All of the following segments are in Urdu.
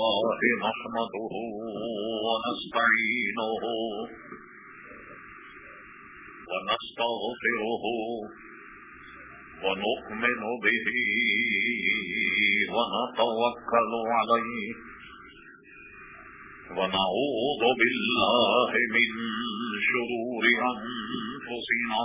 لله نحمده ونستعينه ونستغفره ونؤمن به ونتوكل عليه ونعوذ بالله من شرور أنفسنا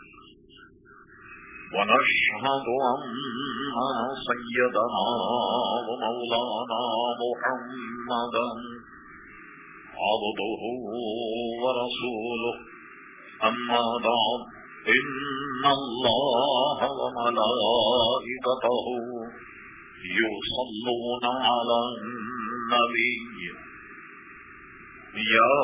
ونشهد أن سيدنا ومولانا محمدا عبده ورسوله. أما بعد، إن الله وملائكته يصلون على النبي يا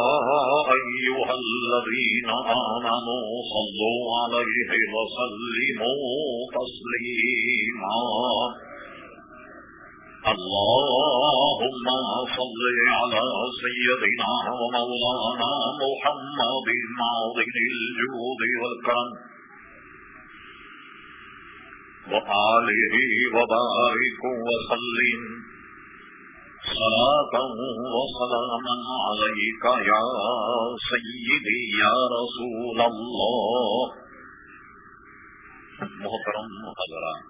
أيها الذين آمنوا صلوا عليه وسلموا تسليما. اللهم صل على سيدنا ومولانا محمد معظم الجود والكرم. وآله وبارك وسلم. صلاة وسلاما عليك يا سيدي يا رسول الله. محترم حضران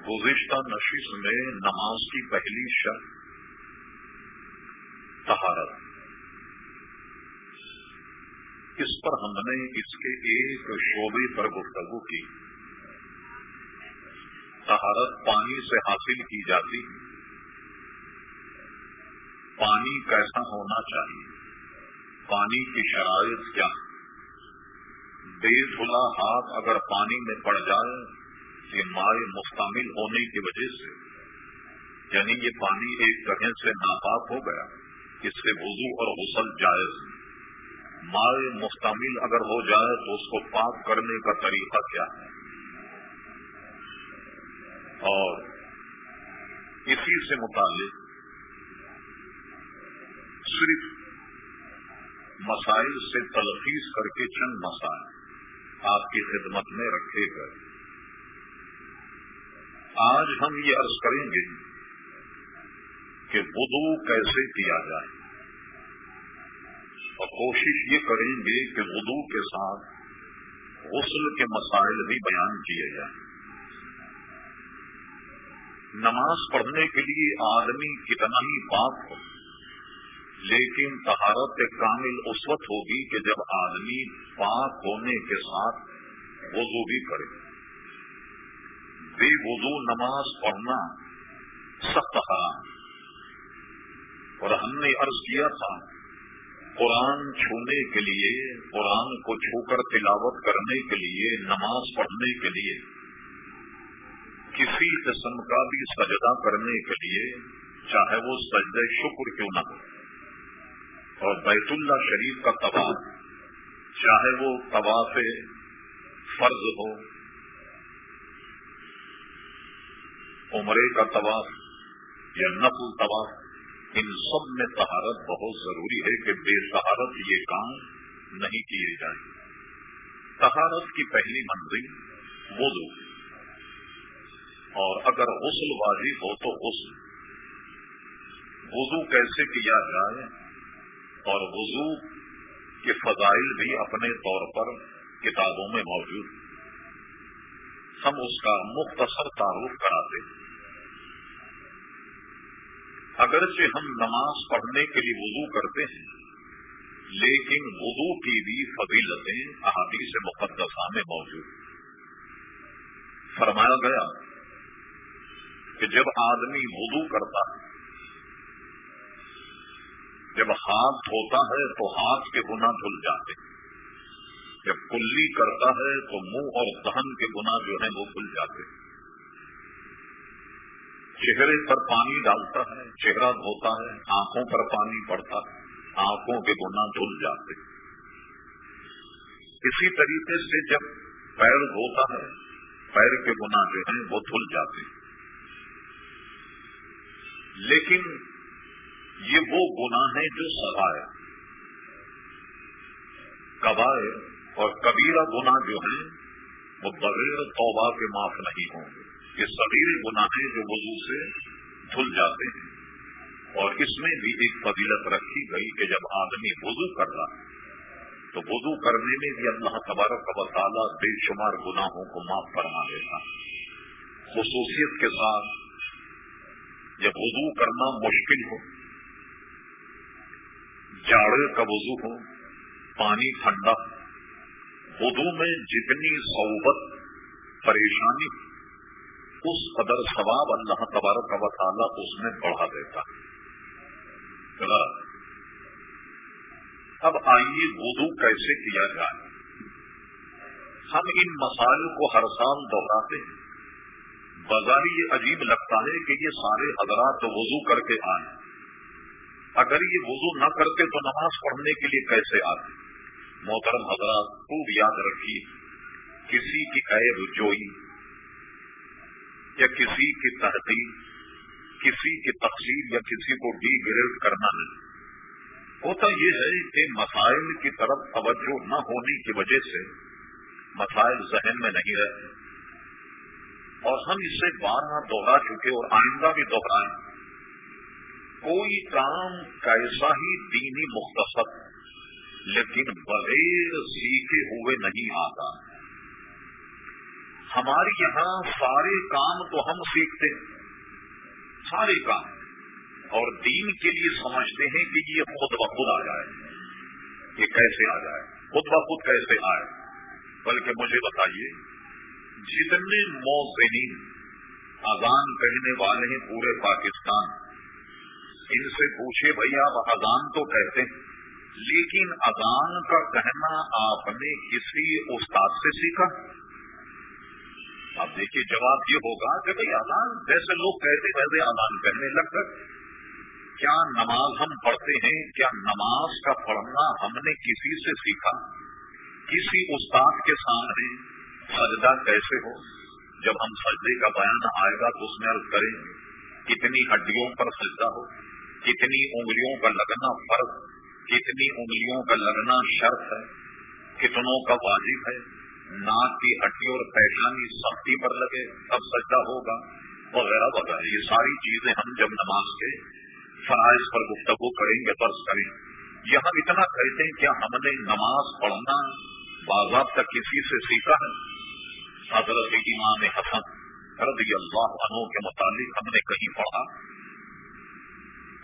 گزشتہ نشست میں نماز کی پہلی شرط طہارت۔ اس پر ہم نے اس کے ایک شعبے پر گفتگو کی۔ طہارت پانی سے حاصل کی جاتی پانی کیسا ہونا چاہیے؟ پانی کی شرائط کیا بے دھلا ہاتھ اگر پانی میں پڑ جائے، یہ مائع مستعمل ہونے کی وجہ سے۔ یعنی یہ پانی ایک طرح سے ناپاک ہو گیا، اس سے وضو اور غسل جائز مائع مستعمل اگر ہو جائے تو اس کو پاک کرنے کا طریقہ کیا ہے؟ اور اسی سے متعلق صرف مسائل سے تلخیص کر کے چند مسائل آپ کی خدمت میں رکھے گئے۔ آج ہم یہ عرض کریں گے کہ وضو کیسے کیا جائے۔ اور کوشش یہ کریں گے کہ وضو کے ساتھ غسل کے مسائل بھی بیان کیے جائیں۔ نماز پڑھنے کے لیے آدمی کتنا ہی پاک ہو، لیکن طہارت کامل اس وقت ہوگی کہ جب آدمی پاک ہونے کے ساتھ وضو بھی کرے۔ بے وضو نماز پڑھنا سخت حرام۔ اور ہم نے عرض کیا تھا، قرآن چھونے کے لیے، قرآن کو چھو کر تلاوت کرنے کے لیے، نماز پڑھنے کے لیے کسی قسم کا بھی سجدہ کرنے کے لیے چاہے وہ سجدہ شکر کیوں نہ ہو۔ اور بیت اللہ شریف کا طواف، چاہے وہ طواف فرض ہو، عمرے کا طواف یا نقل طواف، ان سب میں تہارت بہت ضروری ہے کہ بے تہارت یہ کام نہیں کیے جائیں۔ تہارت کی پہلی منزل وضو اور اگر غسل واجب ہو تو غسل وضو کیسے کیا جائے؟ اور وضو کے فضائل بھی اپنے طور پر کتابوں میں موجود ہم اس کا مختصر تعارف کراتے اگرچہ ہم نماز پڑھنے کے لیے وضو کرتے ہیں، لیکن وضو کی بھی فضیلتیں احادیث مقدسہ میں موجود فرمایا گیا کہ جب آدمی وضو کرتا ہے، جب ہاتھ دھوتا ہے تو ہاتھ کے گنا دھل جاتے ہیں۔ جب کلی کرتا ہے تو منہ اور دہن کے گنا جو ہیں وہ کھل جاتے ہیں۔ چہرے پر پانی ڈالتا ہے، چہرہ دھوتا ہے، آنکھوں پر پانی پڑتا ہے، آنکھوں کے گنا دھل جاتے اسی طریقے سے جب پیر دھوتا ہے، پیر کے گنا جو ہیں وہ دھل جاتے ہیں۔ لیکن یہ وہ گنا ہے جو سہائے کبائے اور کبیرہ گنا جو ہیں، وہ بغیر توبہ کے معاف نہیں ہوں گے۔ یہ سبیر گنا ہیں جو وضو سے دھل جاتے ہیں۔ اور اس میں بھی ایک فضیلت رکھی گئی کہ جب آدمی وضو کر رہا ہے، تو وضو کرنے میں بھی اللہ تبارک و تعالیٰ بے شمار گناہوں کو معاف فرما دیتا خصوصیت کے ساتھ جب وضو کرنا مشکل ہو، جاڑے کا وضو ہو، پانی ٹھنڈا وضو میں جتنی صحبت پریشانی اس قدر ثواب اللہ تبارک و تعالیٰ اس میں بڑھا دیتا ہے۔ اب آئیے وضو کیسے کیا جائے۔ ہم ان مسائل کو ہر سال دوہراتے ہیں۔ بازاری یہ عجیب لگتا ہے کہ یہ سارے حضرات وضو کر کے آئے اگر یہ وضو نہ کرتے تو نماز پڑھنے کے لیے کیسے آتے؟ محترم حضرات، خوب یاد رکھیے، کسی کی عیب جوئی یا کسی کی تحقیق کسی کی تقسیم یا کسی کو ڈی گریڈ کرنا نہیں۔ ہوتا یہ ہے کہ مسائل کی طرف توجہ نہ ہونے کی وجہ سے مسائل ذہن میں نہیں رہتے۔ اور ہم اس سے بارہ دوہرا چکے اور آئندہ بھی دوہرائیں۔ کوئی کام کیسا ہی دینی مختصر، لیکن بغیر سیکھے ہوئے نہیں آتا۔ ہمارے یہاں سارے کام تو ہم سیکھتے ہیں۔ سارے کام۔ اور دین کے لیے سمجھتے ہیں کہ یہ خود بخود آ جائے۔ یہ کیسے آ جائے؟ خود بخود کیسے آئے؟ بلکہ مجھے بتائیے جتنے موزنین اذان کہنے والے ہیں پورے پاکستان۔ ان سے پوچھے بھائی آپ اذان تو کہتے ہیں، لیکن اذان کا کہنا آپ نے کسی استاد سے سیکھا؟ اب دیکھیے جواب یہ ہوگا کہ بھائی آدان جیسے لوگ کہتے ویسے آدان کہنے لگ کر کیا نماز ہم پڑھتے ہیں؟ کیا نماز کا پڑھنا ہم نے کسی سے سیکھا؟ کسی استاد کے سامنے سجدہ کیسے ہو جب ہم سجدے کا بیان آئے گا تو اس میں عرض کریں کتنی ہڈیوں پر سجدہ ہو، کتنی انگلیوں کا لگنا فرض، کتنی انگلیوں کا لگنا شرط ہے، کتنوں کا واجب ہے، ناک کی ہڈی اور پہچانی سختی پر لگے تب سجدہ ہوگا، وغیرہ وغیرہ۔ یہ ساری چیزیں ہم جب نماز کے فرائض پر گفتگو کریں گے فرض کریں، یہ ہم اتنا کہتے ہیں کیا ہم نے نماز پڑھنا باضابطہ کسی سے سیکھا ہے حضرت امام حسن رضی اللہ عنہ کے متعلق ہم نے کہیں پڑھا۔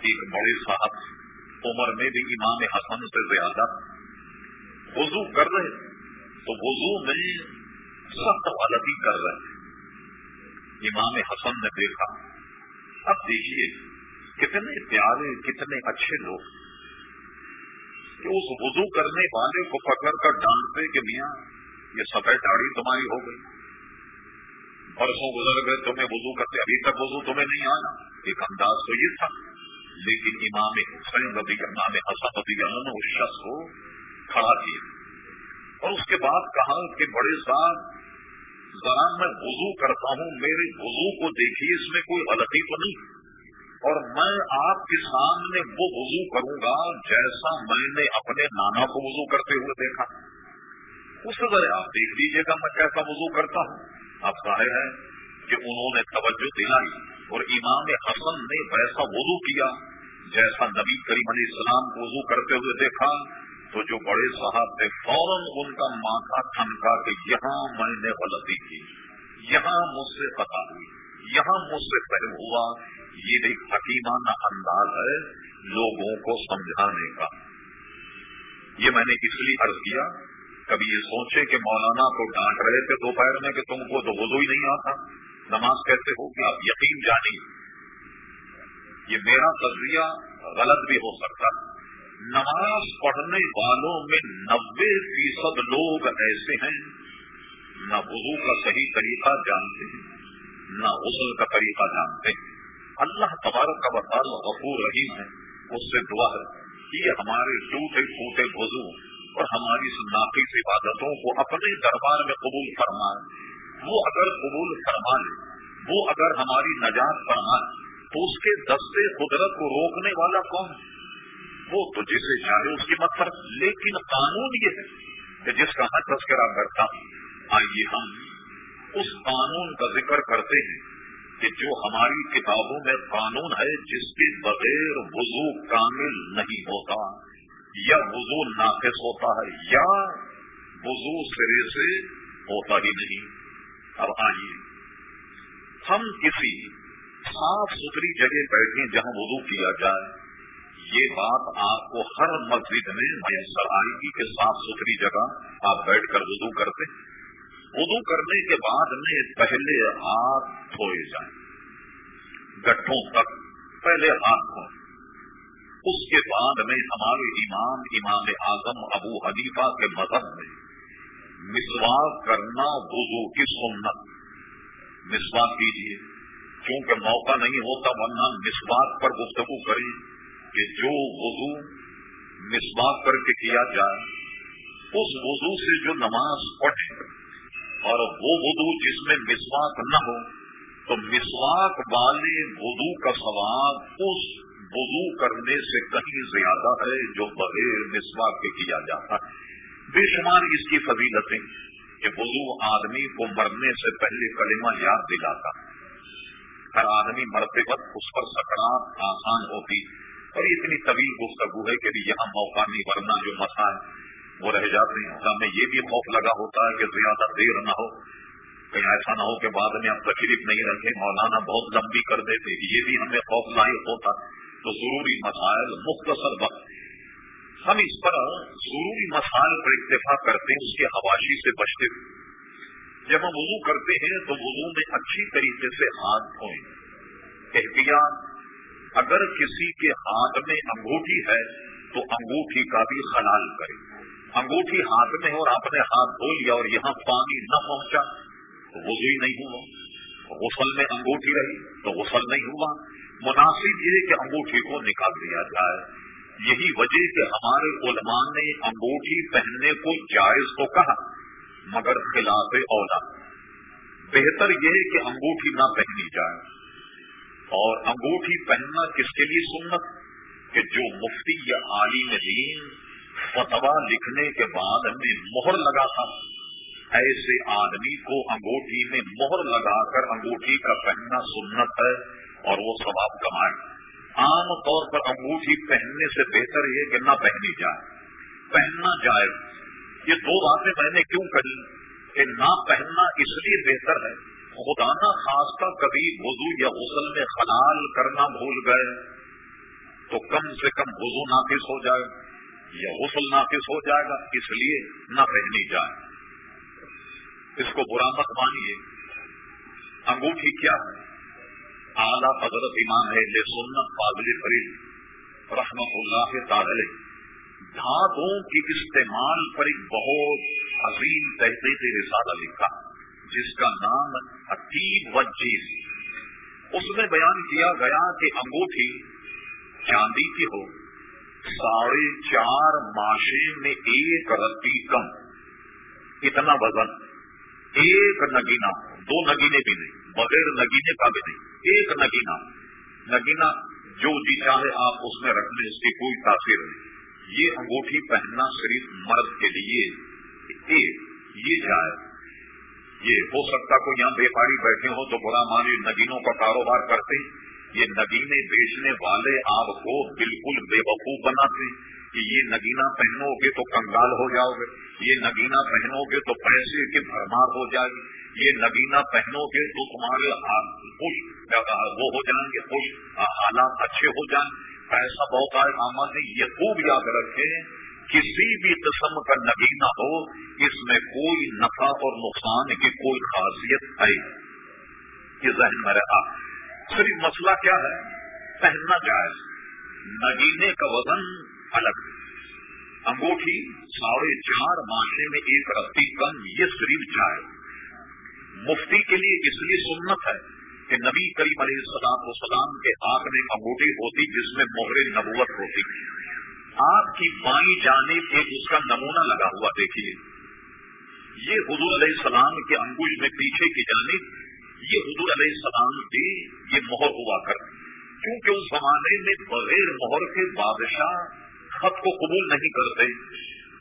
ایک بڑے صاحب عمر میں بھی امام حسن سے زیادہ وضو کر رہے تو وضو میں سخت غلطی کر رہے امام حسن نے دیکھا، اب دیکھیے کتنے پیارے، کتنے اچھے لوگ کہ اس وضو کرنے والے کو پکڑ کر ڈانٹتے کہ میاں یہ سفید داڑھی تمہاری ہو گئی۔ برسوں گزر گئے، تمہیں وضو کرتے، ابھی تک وضو تمہیں نہیں آنا ایک انداز تو یہ تھا۔ لیکن امام حسین ربی امام حسن ربی نے اس شخص کو کھڑا کیا۔ اور اس کے بعد کہا کہ بڑے صاحب ذرا میں وضو کرتا ہوں، میرے وضو کو دیکھیے، اس میں کوئی غلطی تو نہیں۔ اور میں آپ کے سامنے وہ وضو کروں گا جیسا میں نے اپنے نانا کو وضو کرتے ہوئے دیکھا۔ اس ذرا آپ دیکھ لیجیے گا، میں کیسا وضو کرتا ہوں۔ آپ ظاہر ہے کہ انہوں نے توجہ دلائی اور امام حسن نے ویسا وضو کیا جیسا نبی کریم علیہ السلام کو وضو کرتے ہوئے دیکھا۔ تو جو بڑے صاحب تھے، فوراً ان کا ماتھا تھنکا کہ یہاں میں نے غلطی کی، یہاں مجھ سے پتا ہوئی، یہاں مجھ سے فہم ہوا۔ یہ ایک حکیمانہ انداز ہے لوگوں کو سمجھانے کا۔ یہ میں نے اس لیے عرض کیا کبھی یہ سوچے کہ مولانا کو ڈانٹ رہے تھے دوپہر میں کہ تم کو تو وضو ہی نہیں آتا، نماز کہتے ہو کہ آپ یقین جانی یہ میرا تجزیہ غلط بھی ہو سکتا ہے۔ نماز پڑھنے والوں میں نبے فیصد لوگ ایسے ہیں، نہ وضو کا صحیح طریقہ جانتے ہیں، نہ غسل کا طریقہ جانتے ہیں۔ اللہ تبارک کا بطال غفور رحیم ہے، اس سے دعا ہے کہ ہمارے ٹوٹے پھوٹے وضو اور ہماری ناقص عبادتوں کو اپنے دربار میں قبول فرمائے وہ اگر قبول فرما لے، وہ اگر ہماری نجات فرمائے تو اس کے دستے قدرت کو روکنے والا کون ہے؟ وہ تو جسے چاہے اس کی مت لیکن قانون یہ ہے کہ جس کا میں تذکرہ کرتا ہوں، آئیے ہم اس قانون کا ذکر کرتے ہیں کہ جو ہماری کتابوں میں قانون ہے، جس کے بغیر وضو کامل نہیں ہوتا۔ یا وضو ناقص ہوتا ہے یا وضو سرے سے ہوتا ہی نہیں۔ اب آئیے۔ ہم کسی صاف ستھری جگہ بیٹھیں جہاں وضو کیا جائے۔ یہ بات آپ کو ہر مسجد میں میسر آئے گی کہ صاف ستھری جگہ آپ بیٹھ کر وضو کرتے وضو کرنے کے بعد میں پہلے ہاتھ دھوئے جائیں۔ گٹھوں تک، پہلے ہاتھ دھوئیں۔ اس کے بعد میں ہمارے امام امام اعظم ابو حنیفہ کے مذہب میں مسواک کرنا وضو کی سنت۔ مسواک کیجیے کیونکہ موقع نہیں ہوتا، ورنہ مسواک پر گفتگو کریں کہ جو وضو مسواک کر کے کیا جائے، اس وضو سے جو نماز پڑھے اور وہ وضو جس میں مسواک نہ ہو، تو مسواک والے وضو کا ثواب اس وضو کرنے سے کہیں زیادہ ہے جو بغیر مسواک کے کیا جاتا ہے۔ بے شمار اس کی فضیلتیں کہ وضو آدمی کو مرنے سے پہلے کلمہ یاد دلاتا ہر آدمی مرتے وقت اس پر سکڑات آسان ہوتی اور اتنی طویل گفتگو ہے کہ یہاں موقع نہیں، ورنہ جو مسائل وہ رہ جاتے ہیں۔ ہمیں یہ بھی خوف لگا ہوتا ہے کہ زیادہ دیر نہ ہو، کہیں ایسا نہ ہو کہ بعد میں اب تکلیف نہیں رکھے مولانا بہت لمبی کر دیتے یہ بھی ہمیں خوف لاحق ہوتا تو ضروری مسائل مختصر وقت۔ ہم اس پر ضروری مسائل پر اکتفا کرتے ہیں، اس کے حواشی سے بچتے ہوئے۔ جب ہم وضو کرتے ہیں تو وضو میں اچھی طریقے سے ہاتھ دھوئیں۔ احتیاط، اگر کسی کے ہاتھ میں انگوٹھی ہے تو انگوٹھی کا بھی خلال کرے انگوٹھی ہاتھ میں اور آپ نے ہاتھ دھو لیا اور یہاں پانی نہ پہنچا تو وہ بھی نہیں ہوا۔ غسل میں انگوٹھی رہی تو غسل نہیں ہوا۔ مناسب یہ کہ انگوٹھی کو نکال دیا جائے۔ یہی وجہ کہ ہمارے علماء نے انگوٹھی پہننے کو جائز تو کہا، مگر خلاف اولا۔ بہتر یہ کہ انگوٹھی نہ پہنی جائے۔ اور انگوٹھی پہننا کس کے لیے سنت؟ کہ جو مفتی یا عالم دین فتوا لکھنے کے بعد میں مہر لگا تھا، ایسے آدمی کو انگوٹھی میں مہر لگا کر انگوٹھی کا پہننا سنت ہے۔ اور وہ ثواب کمائے۔ عام طور پر انگوٹھی پہننے سے بہتر یہ کہ نہ پہنی جائے۔ پہننا جائے یہ دو باتیں میں نے کیوں کہی کہ نہ پہننا اس لیے بہتر ہے، خدا نہ خاص کبھی وضو یا غسل میں خلال کرنا بھول گئے۔ تو کم سے کم وضو ناقص ہو جائے یا غسل ناقص ہو جائے گا، اس لیے نہ پہنی جائے۔ اس کو برا مت مانیے۔ انگوٹھی کیا ہے؟ اعلیٰ حضرت ایمان ہے لے سنت فاضل فرید رحمت اللہ تعالی دھاتوں کی استعمال پر ایک بہت عظیم تحقیق رسالہ لکھا، جس کا نام حتیب وجیز اس میں بیان کیا گیا کہ انگوٹھی چاندی کی ہو، ساڑھے چار ماشے میں ایک رتی کم، اتنا وزن، ایک نگینا دو نگینے بھی نہیں۔ بغیر نگینے کا بھی نہیں۔ ایک نگینا نگینا جو جی چاہے آپ اس میں رکھ لیں، اس کی کوئی تاثیر نہیں۔ یہ انگوٹھی پہننا صرف مرد کے لیے یہ جائے۔ یہ ہو سکتا کو یہاں بیپاری بیٹھے ہوں تو برا مانی نگینوں کا کاروبار کرتے یہ نگینے بیچنے والے آپ کو بالکل بے وقوف بناتے کہ یہ نگینا پہنو گے تو کنگال ہو جاؤ گے، یہ نگینا پہنو گے تو پیسے کی بھرمار ہو جائے گی۔ یہ نگینا پہنو گے تو تمہارے خوش وہ ہو جائیں گے خوش حالات اچھے ہو جائیں۔ ایسا بہت آئے آمد جی، یہ خوب یاد رکھے کسی بھی قسم کا نگینا ہو، اس میں کوئی نفع اور نقصان کی کوئی خاصیت ہے۔ یہ ذہن میں رہا۔ صرف مسئلہ کیا ہے؟ پہننا جائز۔ نگینے کا وزن الگ۔ انگوٹھی ساڑھے چار ماشے میں ایک رتی کم، یہ صرف جائے مفتی کے لیے اس لیے سنت ہے کہ نبی کریم علیہ السلام وسلام کے ہاتھ میں انگوٹھی ہوتی جس میں مہر نبوت ہوتی۔ آپ کی بائیں جانب ایک اس کا نمونہ لگا ہوا دیکھیے۔ یہ حضور علیہ السلام کے انگوش میں پیچھے کی جانب، یہ حضور علیہ السلام کی یہ مہر ہوا کر کیونکہ اس زمانے میں بغیر مہر کے بادشاہ خط کو قبول نہیں کرتے،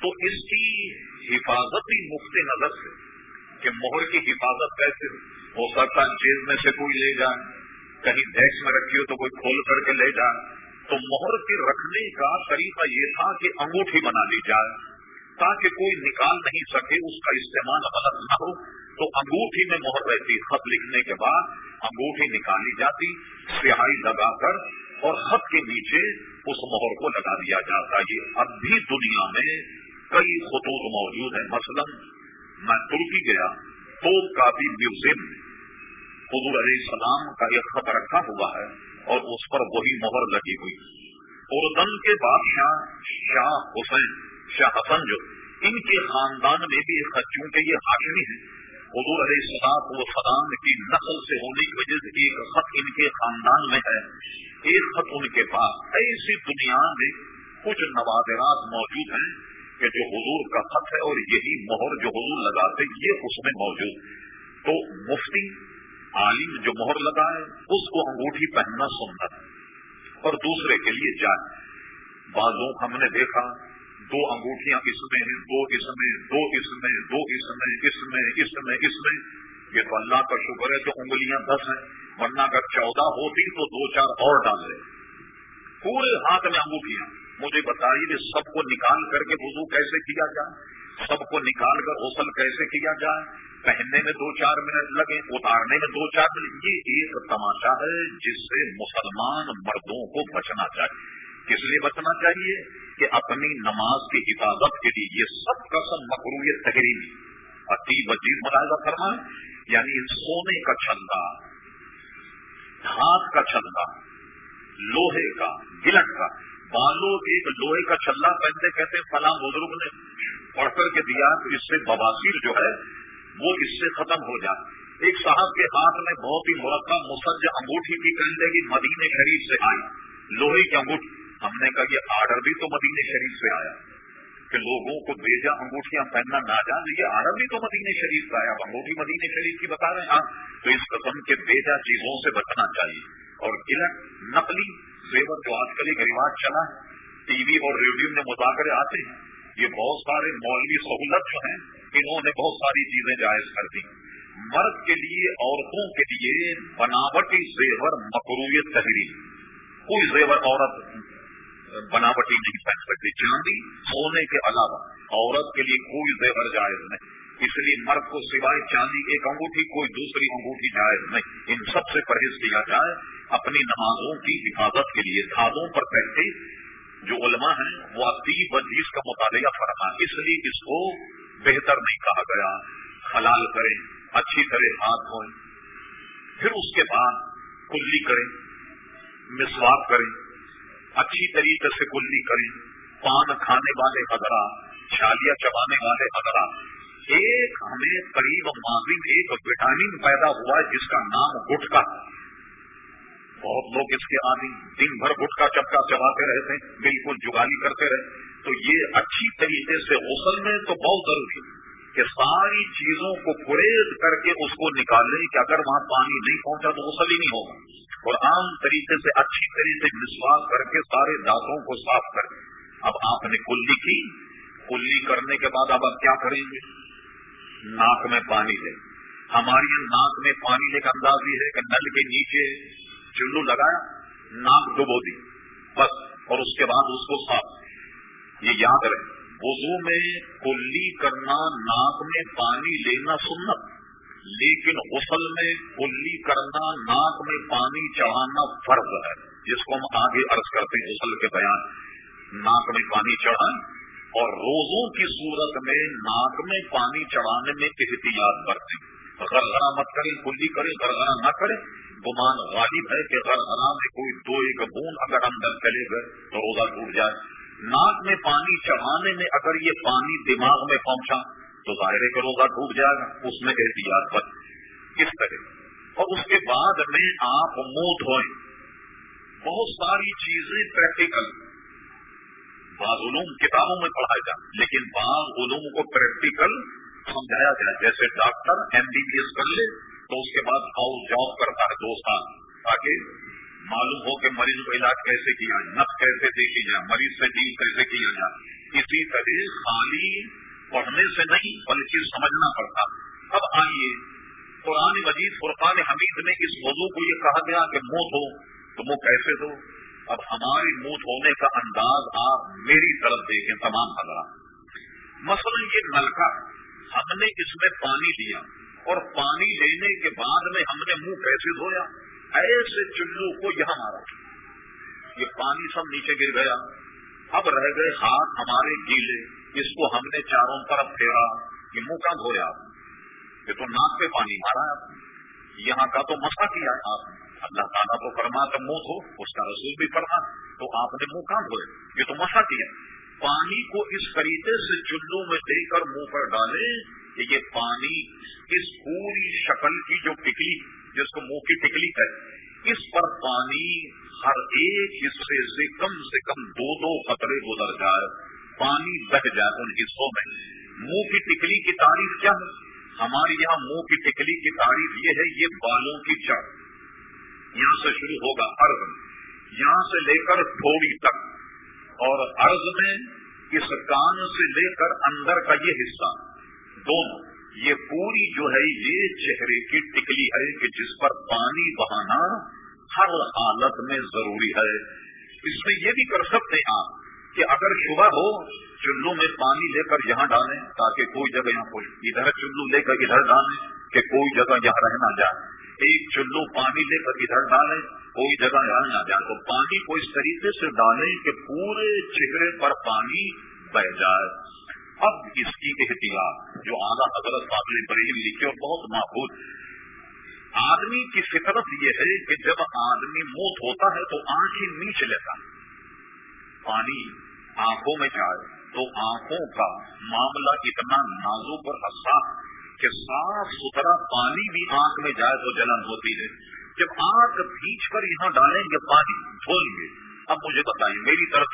تو اس کی حفاظت ہی مفت نظر سے کہ مہر کی حفاظت کیسے ہو؟ سکتا جیل میں سے کوئی لے جائے کہیں ڈیکس میں رکھی ہو تو کوئی کھول کر کے لے جائے تو مہر کے رکھنے کا طریقہ یہ تھا کہ انگوٹھی بنا لی جائے۔ تاکہ کوئی نکال نہیں سکے، اس کا استعمال غلط نہ ہو۔ تو انگوٹھی میں مہر رہتی۔ خط لکھنے کے بعد انگوٹھی نکالی جاتی، سیاہی لگا کر اور خط کے نیچے اس مہر کو لگا دیا جاتا۔ یہ اب بھی دنیا میں کئی خطوط موجود ہیں۔ مثلا میں ترکی گیا تو کافی میوزیم میں حضور علیہ السلام کا ایک خط رکھا ہوا ہے اور اس پر وہی مہر لگی ہوئی اردن کے بادشاہ شاہ حسین، شاہ حسن جو، ان کے خاندان میں بھی ایک خط، چونکہ یہ ہاشمی ہے حضور علیہ السلاط و سلام کی نسل سے ہونے کی وجہ سے ایک خط ان کے خاندان میں ہے۔ ایک خط ان کے پاس، ایسی دنیا میں کچھ نوادرات موجود ہیں کہ جو حضور کا خط ہے اور یہی مہر جو حضور لگاتے یہ اس میں موجود۔ تو مفتی، عالم جو مہر لگائے، اس کو انگوٹھی پہننا سننا اور دوسرے کے لیے جائے۔ بعضوں ہم نے دیکھا، دو انگوٹھیاں اس میں ہیں، دو اس میں، دو اس میں، دو اس میں اس میں اس میں اس میں۔ یہ تو اللہ کا شکر ہے جو انگلیاں دس ہیں۔ ورنہ اگر چودہ ہوتی تو دو چار اور ڈال پورے ہاتھ میں انگوٹھیاں۔ مجھے بتائیے سب کو نکال کر کے وضو کیسے کیا جائے؟ سب کو نکال کر غسل کیسے کیا جائے؟ پہننے میں دو چار منٹ لگے، اتارنے میں دو چار منٹ۔ یہ ایک تماشا ہے جس سے مسلمان مردوں کو بچنا چاہیے۔ کس لیے بچنا چاہیے؟ کہ اپنی نماز کی حفاظت کے لیے۔ یہ سب کا سب مقروع تحریر۔ اتی وزیر ملاحظہ فرمائے یعنی سونے کا چھندا ہاتھ کا چھندا لوہے کا گلٹ کا۔ بالوں ایک لوہے کا چھلا پہنتے کہتے فلاں بزرگ نے پڑھ کر کے دیا اس سے بباثر جو ہے، وہ اس سے ختم ہو جائے۔ ایک صاحب کے ہاتھ میں بہت ہی مرکب مسج انگوٹھی بھی کہنے کی مدینے شریف سے آئی لوہے کی انگوٹھی ہم نے کہا یہ آرڈر بھی تو مدینہ شریف سے آیا۔ کہ لوگوں کو بیجا انگوٹھیاں پہننا نہ جان، یہ آرڈر بھی تو مدینہ شریف کا آیا انگوٹھی مدینہ شریف کی بتا رہے ہیں۔ ہاں تو اس قسم کے بیجا چیزوں سے بچنا چاہیے۔ اور گلٹ نقلی زیور جو آج کل ایک رواج چلا ہے۔ ٹی وی اور ریڈیو میں مذاکرے آتے ہیں۔ یہ بہت سارے مولوی سہولت جو ہیں، انہوں نے بہت ساری چیزیں جائز کر دی مرد کے لیے، عورتوں کے لیے بناوٹی زیور مقرویت تحریر۔ کوئی زیور عورت بناوٹی نہیں پہن سکتی۔ چاندی سونے کے علاوہ عورت کے لیے کوئی زیور جائز نہیں۔ اس لیے مرد کو سوائے چاندی ایک انگوٹھی، کوئی دوسری انگوٹھی جائز نہیں۔ ان سب سے پرہیز کیا جائے اپنی نمازوں کی حفاظت کے لیے دھاگوں پر پہنتے جو علماء ہیں، وہ ادیب ودیس کا مطالعہ فرما اس لیے اس کو بہتر نہیں کہا گیا۔ حلال کریں، اچھی طرح ہاتھ دھوئیں۔ پھر اس کے بعد کلی کریں، مسواک کریں، اچھی طریقے سے کلی کریں۔ پان کھانے والے حضرات، چھالیاں چبانے والے حضرات۔ ایک ہمیں قریب ماضی میں ایک وٹامن پیدا ہوا ہے، جس کا نام گٹکا ہے۔ بہت لوگ اس کے آدمی دن بھر گٹکا چپکا چباتے رہتے ہیں، بالکل جگالی کرتے رہے تو یہ اچھی طریقے سے غسل میں تو بہت ضروری کہ ساری چیزوں کو پریز کر کے اس کو نکالیں کہ اگر وہاں پانی نہیں پہنچا تو غسل ہی نہیں ہوگا۔ اور عام طریقے سے اچھی طریقے سے مسواس کر کے سارے دانتوں کو صاف کر اب آپ نے کلی کی، کلی کرنے کے بعد اب آپ کیا کریں گے؟ ناک میں پانی لے ہماری ناک میں پانی لے کا انداز یہ ہے کہ نل کے نیچے چلو لگایا ناک ڈبو دی، بس، اور اس کے بعد اس کو صاف یہ یاد رہے۔ وضو میں کلی کرنا، ناک میں پانی لینا سنت، لیکن غسل میں کلی کرنا، ناک میں پانی چڑھانا فرض ہے، جس کو ہم آگے عرض کرتے ہیں غسل کے بیان۔ ناک میں پانی چڑھائیں، اور روزوں کی صورت میں ناک میں پانی چڑھانے میں احتیاط برتیں۔ غرغرا مت کریں، کلی کریں غرغرا نہ کریں۔ گمان غالب ہے کہ غرغرا میں کوئی دو ایک بون اگر اندر چلے گئے تو روزہ ٹوٹ جائے۔ ناک میں پانی چڑھانے میں اگر یہ پانی دماغ میں پہنچا تو ظاہر کا روزہ ٹوٹ جائے گا، اس میں احتیاط پر۔ کس طرح؟ اور اس کے بعد میں آپ منہ دھوئیں بہت ساری چیزیں پریکٹیکل بعض علوم کتابوں میں پڑھایا جائے لیکن بعض علوم کو پریکٹیکل سمجھایا جائے۔ جیسے doctor M B B S کر لے تو اس کے بعد ہاؤس جاب کرتا ہے دو سال تاکہ معلوم ہو کہ مریض کو علاج کیسے کیا جائے نف کیسے دیکھی جائے، مریض سے ڈیل کیسے کیا جائے۔ اسی طرح خالی پڑھنے سے نہیں، بلکہ سمجھنا پڑتا۔ اب آئیے، قرآن مجید فرقان حمید میں اس موضوع کو یہ کہا گیا کہ منہ دو تو منہ کیسے دو اب ہماری منہ دھونے کا انداز آپ میری طرف دیکھیں، تمام حضرات۔ مثلا یہ نلکا، ہم نے اس میں پانی دیا۔ اور پانی لینے کے بعد میں ہم نے منہ کیسے دھویا؟ ایسے چلو کو یہاں مارا۔ یہ پانی سب نیچے گر گیا۔ اب رہ گئے ہاتھ ہمارے گیلے۔ اس کو ہم نے چاروں طرف پھیرا۔ یہ منہ کا دھویا یہ تو ناک پہ پانی مارا یہاں کا تو مسا کیا آپ نے؟ اللہ تعالیٰ تو کرنا تو منہ دھو، اس کا رسول بھی کرنا تو آپ نے منہ کہاں دھوئے؟ یہ تو مسا کیا۔ پانی کو اس طریقے سے چلو میں دے کر منہ پر ڈالے کہ یہ پانی اس پوری شکل کی جو ٹکلی جس کو منہ کی ٹکلی ہے، اس پر پانی ہر ایک حصے سے کم سے کم دو دو خطرے گزر جائے، پانی بہ جائے ان حصوں میں۔ منہ کی ٹکلی کی تعریف کیا ہے؟ ہمارے یہاں منہ کی ٹکلی کی تعریف یہ ہے، یہ بالوں کی جڑ۔ یہاں سے شروع ہوگا ارض یہاں سے لے کر تھوڑی تک۔ اور ارض میں اس کان سے لے کر اندر کا یہ حصہ۔ دونوں یہ پوری جو ہے یہ چہرے کی ٹکلی ہے کہ جس پر پانی بہانا ہر حالت میں ضروری ہے۔ اس میں یہ بھی کر سکتے ہیں آپ کہ اگر شبہ ہو، چلو میں پانی لے کر یہاں ڈالیں تاکہ کوئی جگہ یہاں کوئی ادھر چلو لے کر ادھر ڈالیں کہ کوئی جگہ یہاں رہنا جائے۔ ایک چلو پانی لے کر ادھر ڈالیں، کوئی جگہ یہاں نہ جائے۔ تو پانی کو اس طریقے سے ڈالیں کہ پورے چہرے پر پانی بہ جائے۔ اب اس کی احتیاط جو اعلیٰ حضرت قابل برہیم لکھے اور بہت محفوظ آدمی کی فطرت یہ ہے کہ جب آدمی موت ہوتا ہے تو آنکھیں نیچ لیتا ہے۔ پانی آنکھوں میں جائے تو آنکھوں کا معاملہ اتنا نازک اور حساس کہ صاف ستھرا پانی بھی آنکھ میں جائے تو جلن ہوتی ہے۔ جب آنکھ بھیج کر یہاں ڈالیں گے، پانی کھول گے۔ اب مجھے بتائیں، میری طرف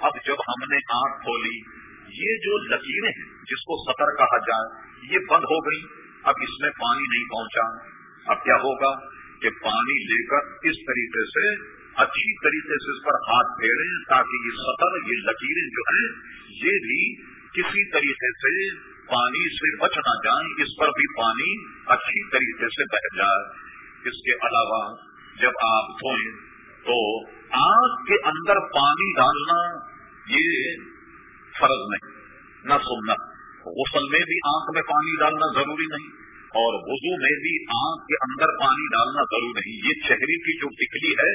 اب جب ہم نے آنکھ کھولی یہ جو لکیریں ہیں جس کو سطر کہا جائے، یہ بند ہو گئی اب اس میں پانی نہیں پہنچا۔ اب کیا ہوگا کہ پانی لے کر اس طریقے سے اچھی طریقے سے اس پر ہاتھ پھیریں تاکہ یہ سطر، یہ لکیریں جو ہیں، یہ بھی کسی طریقے سے پانی سے بچ نہ جائیں، اس پر بھی پانی اچھی طریقے سے بہ جائے۔ اس کے علاوہ جب آپ دھوئیں تو آنکھ کے اندر پانی ڈالنا، یہ فرض نہیں، نہ سننا۔ غسل میں بھی آنکھ میں پانی ڈالنا ضروری نہیں اور وضو میں بھی آنکھ کے اندر پانی ڈالنا ضروری نہیں۔ یہ چہرے کی جو ٹکلی ہے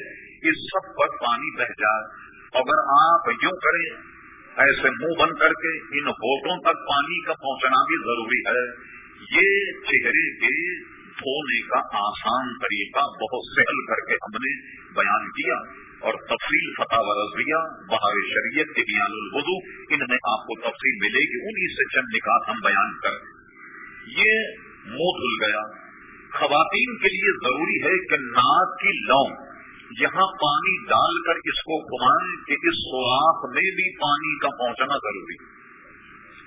اس سب پر پانی بہ جائے۔ اگر آپ یوں کریں، ایسے منہ بند کر کے ان ہوٹوں تک پانی کا پہنچنا بھی ضروری ہے۔ یہ چہرے کے دھونے کا آسان طریقہ بہت سہل کر کے ہم نے بیان کیا۔ اور تفصیل فتح و رضویہ، بہار شریعت کے بیان الوضو، ان میں آپ کو تفصیل ملے گی، انہی سے چند نکات ہم بیان کر یہ منہ دھل گیا۔ خواتین کے لیے ضروری ہے کہ ناک کی لونگ یہاں پانی ڈال کر اس کو گھمائیں کہ اس سوراخ میں بھی پانی کا پہنچنا ضروری۔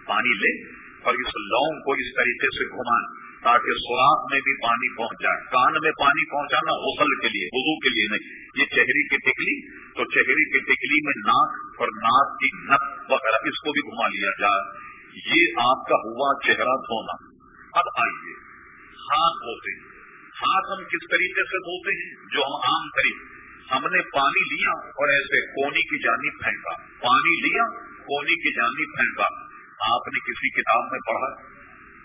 پانی لیں اور اس لونگ کو اس طریقے سے گھمائیں۔ تاکہ سوراخ میں بھی پانی پہنچ جائے۔ کان میں پانی پہنچانا غسل کے لیے، وضو کے لیے نہیں۔ یہ چہری کی ٹکلی، تو چہری کی ٹکلی میں ناک اور ناک کی نک وغیرہ، اس کو بھی گھما لیا جائے۔ یہ آپ کا ہوا چہرہ دھونا۔ اب آئیے۔ ہاتھ دھوتے ہیں۔ ہاتھ ہم کس طریقے سے دھوتے ہیں؟ جو ہم عام طریقے۔ ہم نے پانی لیا اور ایسے کونی کی جانب پھینکا۔ پانی لیا، کونی کی جانب پھینکا۔ آپ نے کسی کتاب میں پڑھا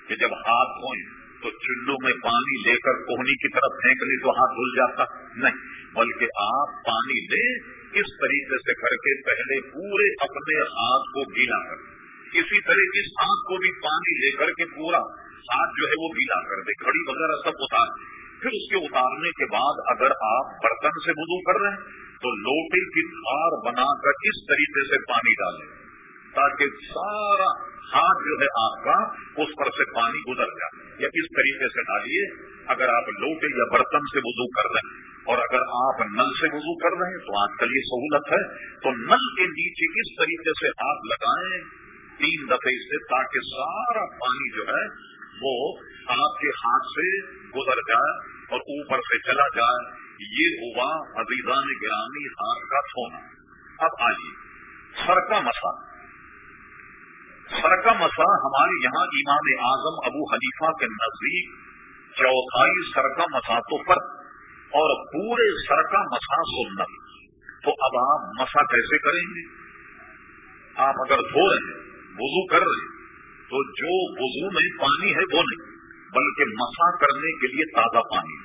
کہ جب ہاتھ دھوئیں تو چلو میں پانی لے کر کوہنی کی طرف پھینک لی تو ہاتھ دھل جاتا۔ نہیں، بلکہ آپ پانی لے اس طریقے سے کر کے پہلے پورے اپنے ہاتھ کو گیلا کر۔ اسی طرح اس ہاتھ کو بھی پانی لے کر کے پورا ہاتھ جو ہے وہ گیلا کر دے۔ کھڑی وغیرہ سب اتار۔ پھر اس کے اتارنے کے بعد اگر آپ برتن سے وضو کر رہے ہیں تو لوٹے کی تھار بنا کر اس طریقے سے پانی ڈالیں۔ تاکہ سارا ہاتھ جو ہے آپ کا اس پر سے پانی گزر جائے۔ یا اس طریقے سے ڈالیے؟ اگر آپ لوٹے یا برتن سے وضو کر رہے ہیں، اور اگر آپ نل سے وضو کر رہے ہیں تو آج کل یہ سہولت ہے، تو نل کے نیچے اس طریقے سے ہاتھ لگائیں؟ تین دفعے سے، تاکہ سارا پانی جو ہے وہ آپ کے ہاتھ سے گزر جائے اور اوپر سے چلا جائے۔ یہ ہوا عزیزان گرامی ہاتھ کا سونا اب آئیے، سر کا مسا سر کا مسا ہمارے یہاں امام اعظم ابو حلیفہ کے نزدیک چوتھائی سر کا مسا تو پر اور پورے سر کا مسا سنت۔ تو اب آپ مسا کیسے کریں گے؟ آپ اگر دھو رہے ہیں، وضو کر رہے ہیں، تو جو وضو میں پانی ہے وہ نہیں، بلکہ مسا کرنے کے لیے تازہ پانی۔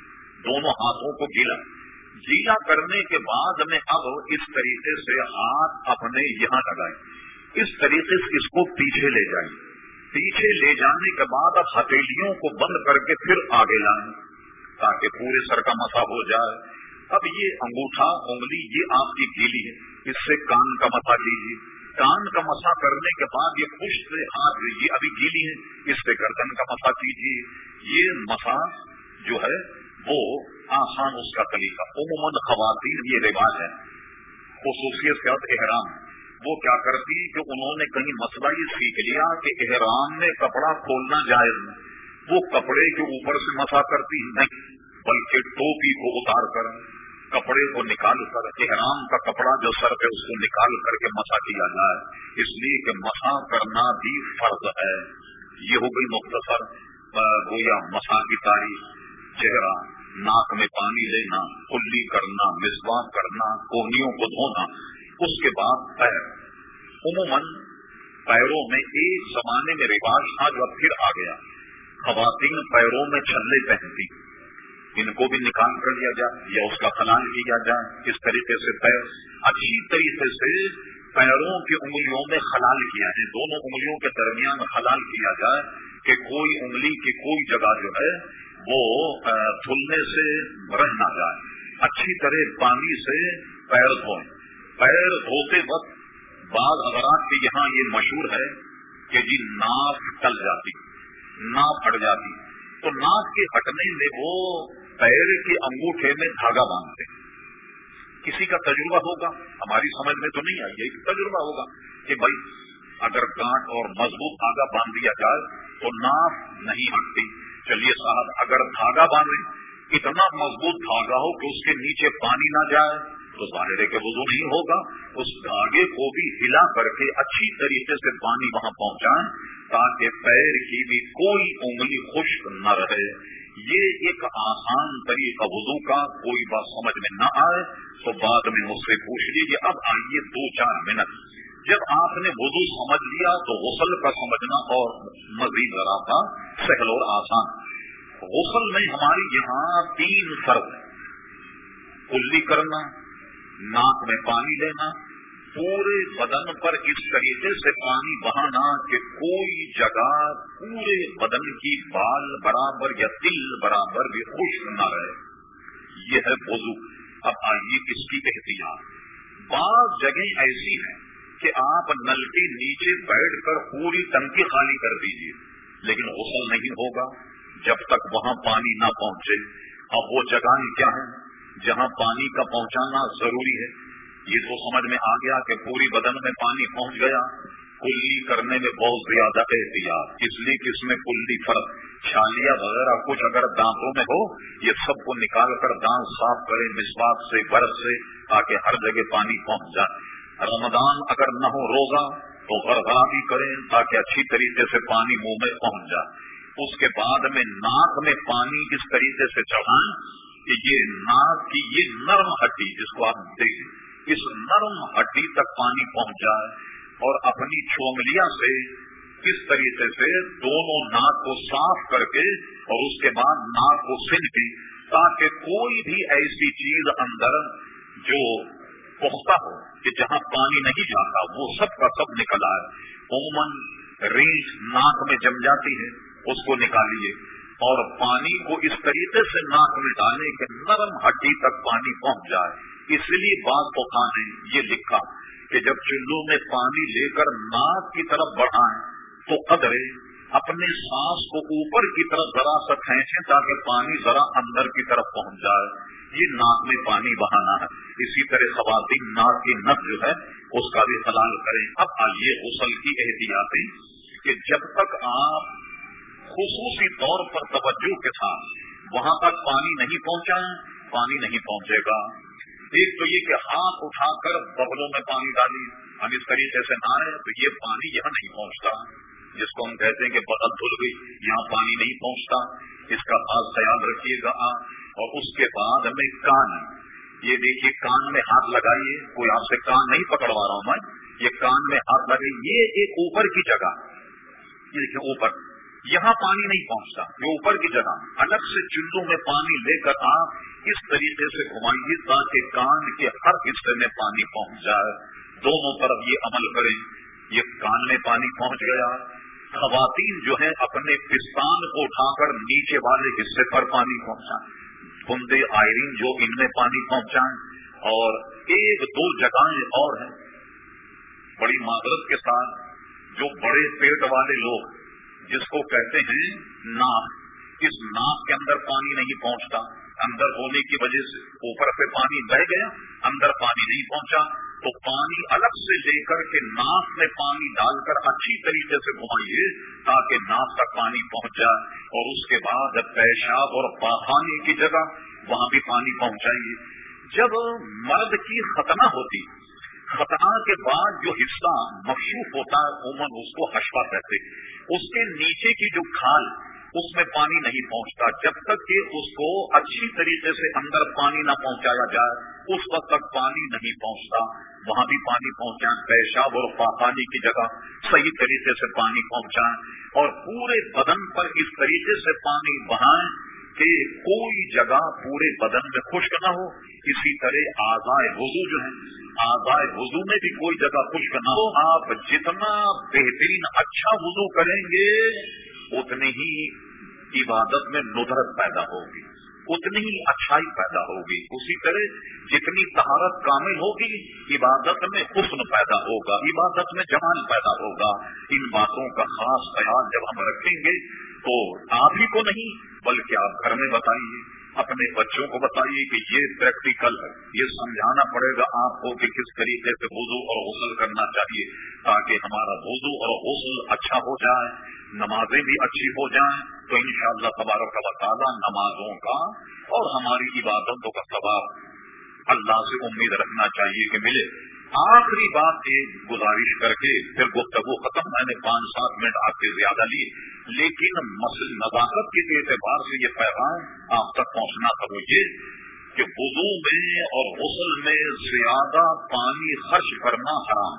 دونوں ہاتھوں کو گیلا۔ گیلا کرنے کے بعد میں اب اس طریقے سے ہاتھ اپنے یہاں لگائیں۔ اس طریقے سے اس کو پیچھے لے جائیں۔ پیچھے لے جانے کے بعد اب ہتھیلیوں کو بند کر کے پھر آگے لائیں تاکہ پورے سر کا مسا ہو جائے۔ اب یہ انگوٹھا، انگلی، یہ آپ کی گیلی ہے۔ اس سے کان کا مسا لیجیے کان کا مسا کرنے کے بعد یہ خوش سے ہاتھ، یہ ابھی گیلی ہے۔ اس سے گردن کا مسا کیجیے۔ یہ مسا جو ہے، وہ آسان اس کا طریقہ۔ عموماً خواتین یہ رواج ہے خصوصیت کے بعد احرام۔ وہ کیا کرتی کہ انہوں نے کہیں مسئلہ یہ سیکھ لیا کہ احرام میں کپڑا کھولنا جائز وہ کپڑے کے اوپر سے مسا کرتی نہیں، بلکہ ٹوپی کو اتار کر، کپڑے کو نکال کر، احرام کا کپڑا جو سر پہ اس کو نکال کر کے مسا کیا جائے۔ اس لیے کہ مسا کرنا بھی فرض ہے۔ یہ ہو گئی مختصر گویا مسا کی تاریخ۔ چہرہ، ناک میں پانی لینا، کلی کرنا، مسواک کرنا کوہنیوں کو دھونا۔ اس کے بعد پیر۔ عموماً پیروں میں ایک زمانے میں رواج تھا جو اب پھر آ گیا۔ خواتین پیروں میں چھلے پہنتی۔ ان کو بھی نکال کر لیا جائے یا اس کا خلال کیا جائے۔ اس طریقے سے پیر اچھی طریقے سے پیروں کی انگلیوں میں خلال کیا ہے۔ دونوں انگلیوں کے درمیان خلال کیا جائے کہ کوئی انگلی کی کوئی جگہ جو ہے وہ دھلنے سے رہ نہ جائے۔ اچھی طرح پانی سے پیر دھوئیں۔ پیر دھوتے وقت بعض حضرات کے یہاں یہ مشہور ہے کہ جی ناف ٹل جاتی ناف ہٹ جاتی۔ تو ناف کے ہٹنے میں وہ پیر کے انگوٹھے میں دھاگا باندھتے۔ کسی کا تجربہ ہوگا؟ ہماری سمجھ میں تو نہیں آئی ایک تجربہ ہوگا کہ بھائی اگر گانٹ اور مضبوط دھاگا باندھ دیا جائے تو ناف نہیں ہٹتی۔ چلیے صاحب، اگر دھاگا باندھے اتنا مضبوط دھاگا ہو کہ اس کے نیچے پانی نہ جائے۔ تو ظاہر ہے کہ وضو نہیں ہوگا۔ اس دھاگے کو بھی ہلا کر کے اچھی طریقے سے پانی وہاں پہنچائیں تاکہ پیر کی بھی کوئی انگلی خشک نہ رہے۔ یہ ایک آسان طریقہ وضو کا کوئی بات سمجھ میں نہ آئے۔ تو بعد میں مجھ سے پوچھ لیجیے اب آئیے دو چار منٹ۔ جب آپ نے وضو سمجھ لیا تو غسل کا سمجھنا اور مزید ذرا سہل اور آسان۔ غسل میں ہماری یہاں تین فرق۔ کلی کرنا ناک میں پانی لینا، پورے بدن پر اس طریقے سے پانی بہانا کہ کوئی جگہ پورے بدن کی بال برابر یا دل برابر بھی خشک نہ رہے۔ یہ ہے وضو۔ اب آئیے کس کی احتیاط۔ بعض جگہ ایسی ہیں کہ آپ نل کے نیچے بیٹھ کر پوری ٹنکی خالی کر دیجیے لیکن غسل نہیں ہوگا۔ جب تک وہاں پانی نہ پہنچے، اب وہ جگہ کیا ہے جہاں پانی کا پہنچانا ضروری ہے۔ یہ تو سمجھ میں آ گیا کہ پوری بدن میں پانی پہنچ گیا۔ کلی کرنے میں بہت زیادہ احتیاط۔ اس لیے کہ اس میں کلی فرق، چھالیا وغیرہ کچھ اگر دانتوں میں ہو، یہ سب کو نکال کر دانت صاف کرے مسواک سے، برف سے، تاکہ ہر جگہ پانی پہنچ جائے۔ رمضان اگر نہ ہو روزہ، تو غرغرا بھی کریں تاکہ اچھی طریقے سے پانی منہ میں پہنچ جائے۔ اس کے بعد میں ناک میں پانی اس طریقے سے چڑھائیں کہ یہ ناک کی یہ نرم ہڈی جس کو آپ دیکھیں اس نرم ہڈی تک پانی پہنچ جائے اور اپنی چونگلیاں سے کس طریقے سے دونوں ناک کو صاف کر کے اور اس کے بعد ناک کو سنتی تاکہ کوئی بھی ایسی چیز اندر جو پختہ ہو کہ جہاں پانی نہیں جاتا، وہ سب کا سب نکل آئے۔ عموماً ریچھ ناک میں جم جاتی ہے، اس کو نکالیے۔ اور پانی کو اس طریقے سے ناک میں ڈالے کہ نرم ہڈی تک پانی پہنچ جائے۔ اس لیے بعض پوکھا نے یہ لکھا کہ جب چلو میں پانی لے کر ناک کی طرف بڑھائیں تو قدرے اپنے سانس کو اوپر کی طرف ذرا سا کھینچیں تاکہ پانی ذرا اندر کی طرف پہنچ جائے۔ یہ ناک میں پانی بہانا ہے۔ اسی طرح خواتین ناک کی نق جو ہے، اس کا بھی حلال کریں۔ اب آئیے غسل کی احتیاطی کہ جب تک آپ خصوصی طور پر توجہ کے ساتھ وہاں تک پانی نہیں پہنچائیں، پانی نہیں پہنچے گا۔ ایک تو یہ کہ ہاتھ اٹھا کر بغلوں میں پانی ڈالی، ہم اس طریقے سے نہ آئے تو یہ پانی یہاں نہیں پہنچتا۔ جس کو ہم کہتے ہیں کہ بغل دھل گئی، یہاں پانی نہیں پہنچتا۔ اس کا خاص خیال رکھیے گا اور اس کے بعد ہمیں کان۔ یہ دیکھیے، کان میں ہاتھ لگائیے۔ کوئی آپ سے کان نہیں پکڑوا رہا ہوں میں۔ یہ کان میں ہاتھ لگائیے، یہ ایک اوپر کی جگہ۔ یہ دیکھیے، اوپر۔ یہاں پانی نہیں پہنچتا یہ اوپر کی جگہ۔ الگ سے چلو میں پانی لے کر آپ اس طریقے سے گھمائیے تاکہ کان کے ہر حصے میں پانی پہنچ جائے۔ دونوں طرف یہ عمل کریں۔ یہ کان میں پانی پہنچ گیا۔ خواتین جو ہیں، اپنے پستان کو اٹھا کر نیچے والے حصے پر پانی پہنچا بندے آئرین جو ان میں پانی پہنچائیں۔ اور ایک دو جگہیں اور ہیں۔ بڑی معذرت کے ساتھ جو بڑے پیٹ والے لوگ جس کو کہتے ہیں ناک، اس ناک کے اندر پانی نہیں پہنچتا۔ اندر ہونے کی وجہ سے اوپر سے پانی بہ گیا، اندر پانی نہیں پہنچا۔ تو پانی الگ سے لے کر کے ناک میں پانی ڈال کر اچھی طریقے سے گھمائیے تاکہ ناک تک پانی پہنچ جائے۔ اور اس کے بعد پیشاب اور پاخانے کی جگہ وہاں بھی پانی پہنچائیے۔ جب مرد کی ختنہ ہوتی ختنہ کے بعد جو حصہ مخصوص ہوتا ہے، عموماً اس کو حشفہ کہتے اس کے نیچے کی جو کھال، اس میں پانی نہیں پہنچتا۔ جب تک کہ اس کو اچھی طریقے سے اندر پانی نہ پہنچایا جائے، اس وقت تک پانی نہیں پہنچتا۔ وہاں بھی پانی پہنچائیں۔ پیشاب اور پانی کی جگہ صحیح طریقے سے پانی پہنچائیں۔ اور پورے بدن پر اس طریقے سے پانی بہائیں کہ کوئی جگہ پورے بدن میں خشک نہ ہو۔ اسی طرح آزائے وضو جو ہے آزائے وضو میں بھی کوئی جگہ خشک نہ ہو، آپ جتنا بہترین اچھا وضو کریں گے، اتنی ہی عبادت میں ندرت پیدا ہوگی، اتنی ہی اچھائی پیدا ہوگی۔ اسی طرح جتنی تہارت کامل ہوگی، عبادت میں حسن پیدا ہوگا، عبادت میں جمال پیدا ہوگا۔ ان باتوں کا خاص خیال جب ہم رکھیں گے تو آپ ہی کو نہیں، بلکہ آپ گھر میں بتائیے۔ اپنے بچوں کو بتائیے کہ یہ پریکٹیکل ہے، یہ سمجھانا پڑے گا آپ کو کہ کس طریقے سے وضو اور غسل کرنا چاہیے تاکہ ہمارا وضو اور غسل اچھا ہو جائے، نمازیں بھی اچھی ہو جائیں۔ تو ان شاء اللہ تبارک و تعالیٰ نمازوں کا اور ہماری عبادتوں کا ثواب اللہ سے امید رکھنا چاہیے کہ ملے۔ آخری بات ایک گزارش کر کے پھر گفتگو ختم، میں نے پانچ سات منٹ آپ کے زیادہ لی، لیکن نزاکت کے اعتبار سے یہ پیغام آپ تک پہنچنا تھا وہ یہ کہ وضو میں اور غسل میں زیادہ پانی خرچ کرنا حرام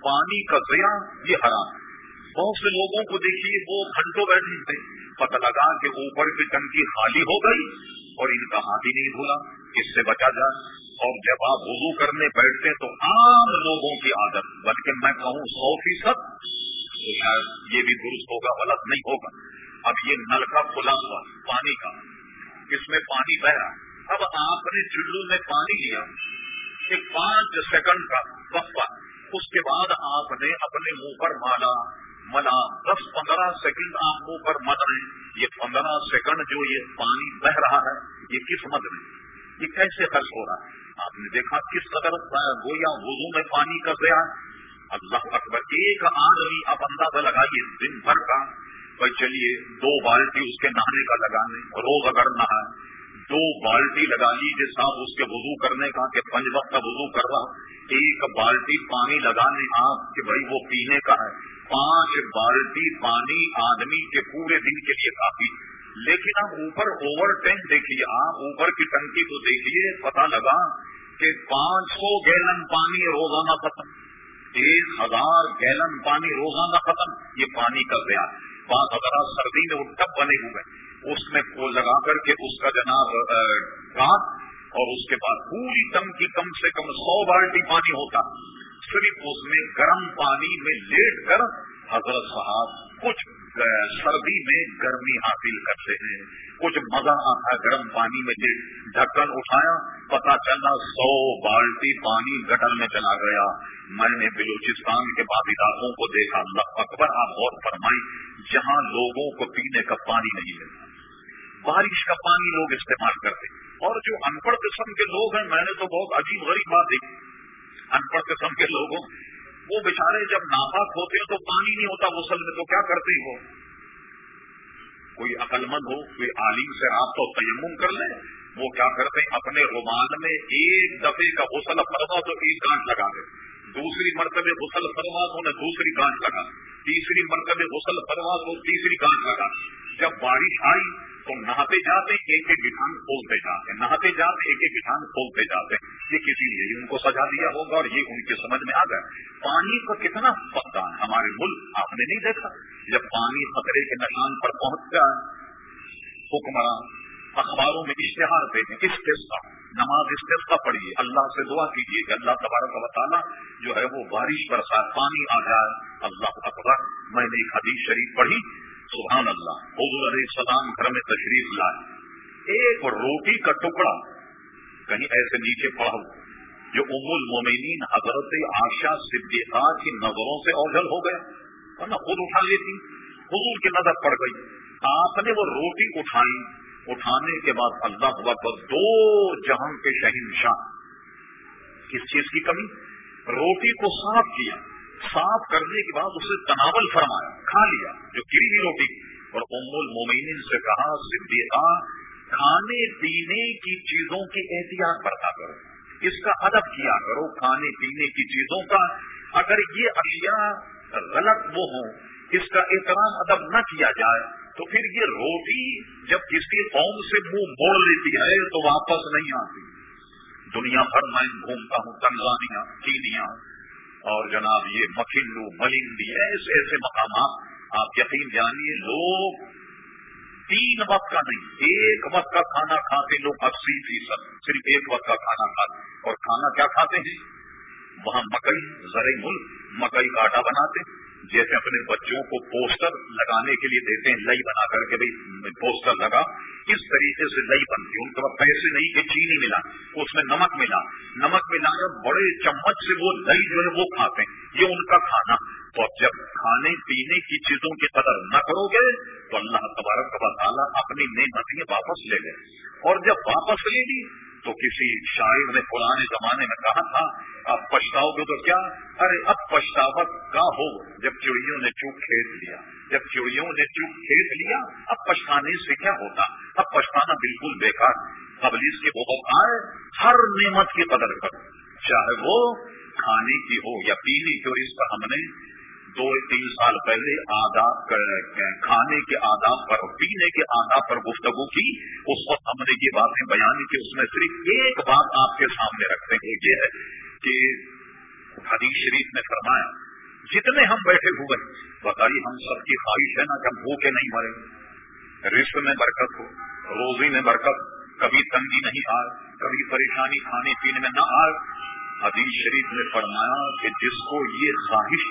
پانی کا ضیاع یہ حرام بہت سے لوگوں کو دیکھیے، وہ گھنٹوں بیٹھے تھے۔ پتہ لگا کہ اوپر کی ٹنکی خالی ہو گئی اور ان کا ہاتھ ہی نہیں بھولا اس سے بچا جائے۔ اور جب آپ وضو کرنے بیٹھتے تو عام لوگوں کی عادت، بلکہ میں کہوں سو فیصد تو شاید یہ بھی درست ہوگا، غلط نہیں ہوگا۔ اب یہ نل کا کھلا ہوا، پانی کا، اس میں پانی بہ رہا اب آپ نے چلو میں پانی لیا ایک پانچ سیکنڈ کا وقفہ، اس کے بعد آپ نے اپنے منہ پر مالا، ملا۔ دس پندرہ سیکنڈ آپ منہ پر مت رہے یہ پندرہ سیکنڈ جو یہ پانی بہ رہا ہے، یہ کس مت میں یہ کیسے خرچ ہو رہا ہے؟ آپ نے دیکھا کس قدر گویا وضو میں پانی کا گیا اللہ اکبر، ایک آدمی آپ اندازہ لگائیے دن بھر کا۔ بھائی چلیے، دو بالٹی اس کے نہانے کا لگانے روز اگر نہائے دو بالٹی لگا لیجیے صاحب اس کے وضو کرنے کا کہ پنج وقت کا وضو کر رہا۔ ایک بالٹی پانی لگانے آپ کہ بھائی وہ پینے کا ہے۔ پانچ بالٹی پانی آدمی کے پورے دن کے لیے کافی لیکن آپ اوپر اوور ٹینک دیکھیے، آپ اوپر کی ٹنکی کو دیکھیے، پتا لگا کہ پانچ سو گیلن پانی روزانہ ختم ایک ہزار گیلن پانی روزانہ ختم، یہ پانی کا گیا بات اگر سردی میں وہ ٹب بنے ہوئے اس میں وہ لگا کر کے اس کا جناب رات اور اس کے بعد پوری ٹنکی کم سے کم سو بالٹی پانی ہوتا۔ صرف اس میں گرم پانی میں لیٹ کر حضرت صاحب کچھ سردی میں گرمی حاصل کرتے ہیں۔ کچھ مزہ آتا ہے گرم پانی میں ڈھکن اٹھایا۔ پتا چلا سو بالٹی پانی گٹر میں چلا گیا۔ میں نے بلوچستان کے بعد علاقوں کو دیکھا۔ اکبر، آپ غور فرمائی جہاں لوگوں کو پینے کا پانی نہیں ملتا۔ بارش کا پانی لوگ استعمال کرتے اور جو ان پڑھ قسم کے لوگ ہیں، میں نے تو بہت عجیب غریب بات دیکھی۔ ان پڑھ قسم کے لوگوں، وہ بیچارے جب ناپاک ہوتے ہیں تو پانی نہیں ہوتا، غسل میں تو کیا کرتے ہو کوئی عقل مند ہو، کوئی عالم سے آپ تو تیمم کر لیں وہ کیا کرتے ہیں؟ اپنے رومان میں ایک دفعے کا غسل فرما تو ایک گانٹ لگا دے۔ دوسری مرتبہ غسل فرما تو انہیں دوسری گانٹ لگا۔ تیسری مرتبہ غسل فرما تو تیسری گانٹ لگا۔ جب بارش آئی تو نہاتے جاتے ایک ایک بٹھان کھولتے جاتے نہاتے جاتے ایک ایک بٹھان کھولتے جاتے یہ کسی نے ان کو سجا دیا ہوگا اور یہ ان کی سمجھ میں آ گیا۔ پانی کو کتنا پکا ہے۔ ہمارے ملک آپ نے نہیں دیکھا۔ جب پانی خطرے کے نشان پر پہنچ گیا حکمران اخباروں میں اشتہار دے دیں اس کا، نماز اس کا پڑھیے۔ اللہ سے دعا کیجیے کہ اللہ تبارک و تعالیٰ جو ہے وہ بارش برسا، پانی آ جائے۔ اللہ اکبر، میں نے ایک حدیث شریف پڑھی۔ سبحان اللہ، حضور علیہ السلام گھر میں تشریف لائے۔ ایک روٹی کا ٹکڑا، کہیں ایسے نیچے پڑھو، جو ام المومنین حضرت آشا صدیقہ کی نظروں سے اوجل ہو گیا ورنہ خود اٹھا لیتی، حضور کی نظر پڑ گئی۔ آپ نے وہ روٹی اٹھائی اٹھانے کے بعد اللہ ہوا دو جہاں کے شہنشاہ کس چیز کی کمی؟ روٹی کو صاف کیا۔ صاف کرنے کے بعد اسے تناول فرمایا، کھا لیا، جو گری روٹی۔ اور ام المومنین سے کہا، صدیقہ، کھانے پینے کی چیزوں کی احتیاط برتا کرو۔ اس کا ادب کیا کرو، کھانے پینے کی چیزوں کا۔ اگر یہ اشیاء غلط وہ ہوں، اس کا احترام ادب نہ کیا جائے تو پھر یہ روٹی جب کسی قوم سے منہ موڑ لیتی ہے تو واپس نہیں آتی۔ دنیا بھر میں گھومتا ہوں تنزانیہ چینیا اور جناب یہ مکھنڈو ملنگی ایسے ایسے مقامات، آپ یقین جانیے، لوگ تین وقت کا نہیں، ایک وقت کا کھانا کھاتے لوگ اسی فیصد صرف ایک وقت کا کھانا کھاتے۔ اور کھانا کیا کھاتے ہیں؟ وہاں مکئی، زرعی ملک، مکئی کا آٹا بناتے۔ ہیں جیسے اپنے بچوں کو پوسٹر لگانے کے لیے دیتے ہیں، لئی بنا کر کے بھائی پوسٹر لگا، اس طریقے سے لئی بنتی ان کے پیسے نہیں کہ چینی ملا، اس میں نمک ملا۔ نمک ملا کر بڑے چمچ سے وہ لئی جو ہے وہ کھاتے ہیں۔ یہ ان کا کھانا۔ اور جب کھانے پینے کی چیزوں کی قدر نہ کرو گے، تو اللہ تبارک کا تعالیٰ اپنی نئی واپس لے گئے اور جب واپس لے لی تو کسی شاعر نے پرانے زمانے میں کہا تھا، اب پچھتاؤ گے تو کیا؟ ارے، اب پچھتاوت کا ہو، جب چوڑیوں نے چوک کھیت لیا، جب چوڑیوں نے چوک کھیت لیا، اب پچھتانے سے کیا ہوتا؟ اب پچھتانا بالکل بیکار قبلیز کے بہت آئے ہر نعمت کی قدر کرو چاہے وہ کھانے کی ہو یا پینے کی ہو، اس پر ہم نے دو تین سال پہلے آداب کھانے کے آداب پر پینے کے آداب پر گفتگو کی، اس وقت ہم نے یہ باتیں بیان کی اس میں صرف ایک بات آپ کے سامنے رکھتے ہیں، یہ ہے کہ حدیث شریف نے فرمایا، جتنے ہم بیٹھے ہوئے بتائیے ہم سب کی خواہش ہے نا کہ ہم بھوکے نہیں مرے رشت میں برکت ہو، روزی میں برکت، کبھی تنگی نہیں آئے کبھی پریشانی کھانے پینے میں نہ آئے حدیث شریف نے فرمایا کہ جس کو یہ خواہش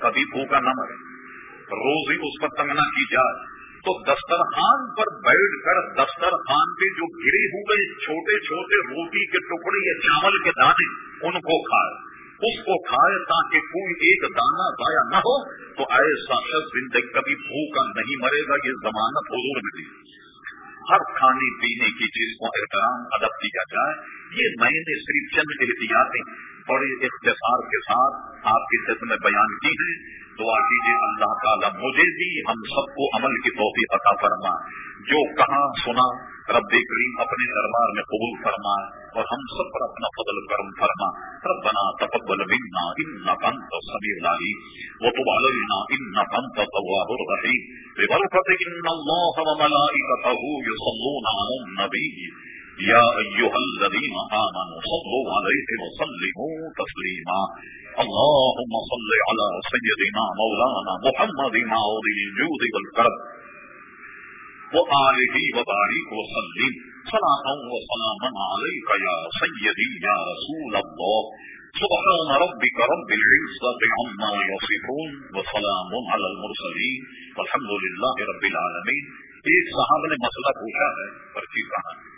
کبھی بھوکا نہ مرے روز ہی اس پر تنگ نہ کی جائے۔ تو دسترخوان پر بیٹھ کر دسترخوان پہ جو گرے ہوئے چھوٹے چھوٹے روٹی کے ٹکڑے یا چاول کے دانے، ان کو کھائے۔ اس کو کھائے تاکہ کوئی ایک دانہ ضائع نہ ہو، تو ایسا شخص زندگی کبھی بھوکا نہیں مرے گا، یہ ضمانت حضور میں دی۔ ہر کھانے پینے کی چیز کو احترام، ادب کیا جائے۔ یہ میں نے صرف چند احتیاطیں بڑے اختصار کے ساتھ آپ کی خدمت میں بیان کی ہے، دعا کیجیے اللہ تعالیٰ مجھے بھی ہم سب کو عمل کی توفیق عطا فرما جو کہاں سنا، رب کریم اپنے دربار میں قبول فرما اور ہم سب پر اپنا فضل کرم فرما ربنا تقبل منا انك انت السميع العليم وتب علينا انك انت التواب الرحيم ببركة ان الله وملائكته يصلون على النبي يا أيها الذين آمنوا صلوا عليه وسلموا تسليما. اللهم صل على سيدنا مولانا محمد معوذ الجود والكرم وآله وبارك وسلم. صلاة وسلاما عليك يا سيدي يا رسول الله. سبحان ربك رب العزة عما يصفون وسلام على المرسلين. والحمد لله رب العالمين. ایک صحابہ نے مسئلہ پوچھا ہے، پرچی کہاں ہے؟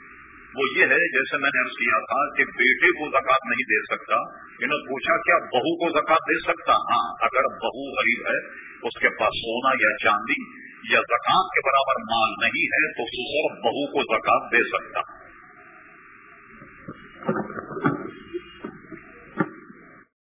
وہ یہ ہے، جیسے میں نے عرض کیا تھا کہ بیٹے کو زکات نہیں دے سکتا انہوں نے پوچھا کیا بہو کو زکات دے سکتا؟ ہاں اگر بہو غریب ہے، اس کے پاس سونا یا چاندی یا زکات کے برابر مال نہیں ہے، تو سسر بہو کو زکات دے سکتا۔